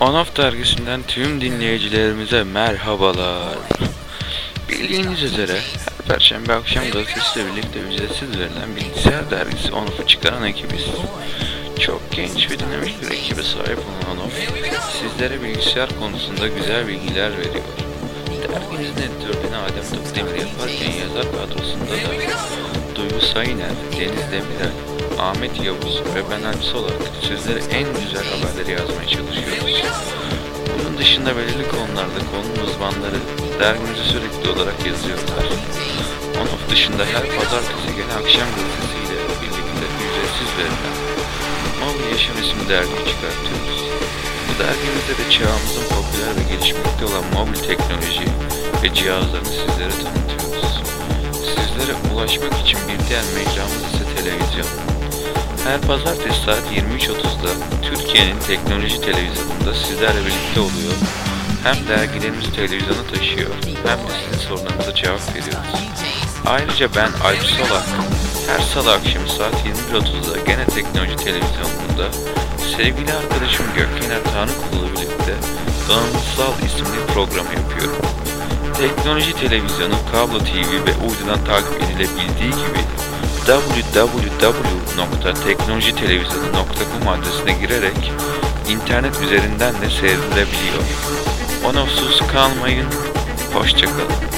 On-Off dergisinden tüm dinleyicilerimize merhabalar. Bildiğiniz üzere her perşembe akşam gazetesiyle birlikte ücretsiz verilen bilgisayar dergisi On-Off'u çıkaran ekibiz. Çok genç ve dinamik bir ekibe sahip olan On-Off, sizlere bilgisayar konusunda güzel bilgiler veriyor. Dergimizin editörlüğünü Adem Tokdemir yaparken yazar kadrosunda da Duygu Sayıner, Deniz Demirel, Ahmet Yavuz ve ben Alpsi olarak sizlere en güzel haberleri yazmaya çalışıyoruz. Dışında belirli konularda konu uzmanları dergimize sürekli olarak yazıyorlar. On-off dışında her pazartesi gene akşam gazetesiyle birlikte ücretsiz verilen Mobil Yaşam isimli dergi çıkartıyoruz. Bu dergimizde de çağımızın popüler ve gelişmekte olan mobil teknoloji ve cihazlarını sizlere tanıtıyoruz. Sizlere ulaşmak için bir diğer mecramız ise televizyon. Her pazartesi saat 23.30'da Türkiye'nin teknoloji televizyonunda sizlerle birlikte oluyor. Hem dergilerimizi televizyona taşıyor hem de sizin sorularınıza cevap veriyoruz. Ayrıca ben Alp Solak her salı akşamı saat 21.30'da gene teknoloji televizyonunda sevgili arkadaşım Gökyener Tanrıkulu birlikte Bağımsal isimli programı yapıyorum. Teknoloji televizyonu, kablo TV ve uydudan takip edilebildiği gibi www.teknolojitelevizyonu.com adresine girerek internet üzerinden de seyredilebiliyor. Onofsuz kalmayın, hoşçakalın.